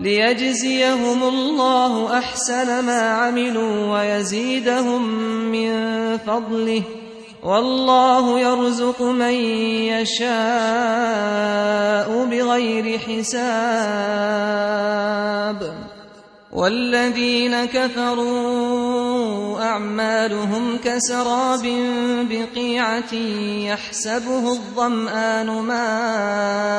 ليجزيهم الله أحسن ما عملوا ويزيدهم من فضله. والله يرزق من يشاء بغير حساب. والذين كفروا أعمالهم كسراب بقيعة يحسبه الظمآن ماءً.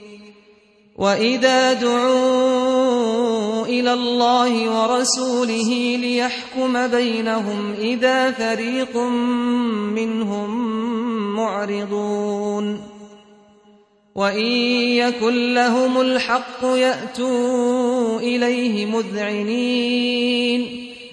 وإذا دعوا إلى الله ورسوله ليحكم بينهم إذا فريق منهم معرضون وإن يكن لهم الحق يأتوا إليه مذعنين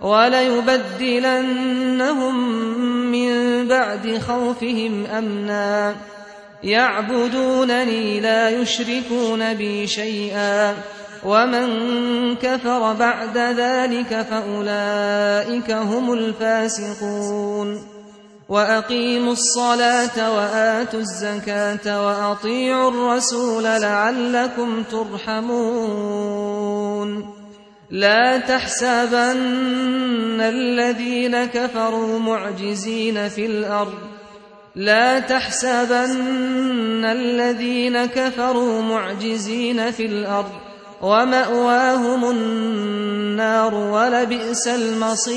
وليبدلنهم من بعد خوفهم أمنا. يعبدونني لا يشركون بي شيئا. ومن كفر بعد ذلك فأولئك هم الفاسقون. وأقيموا الصلاة وآتوا الزكاة وأطيعوا الرسول لعلكم ترحمون. لا تحسبن الذين كفروا معجزين في الأرض. لا تحسبن الذين كفروا معجزين في الأرض. ومأواهم النار ولبئس المصير.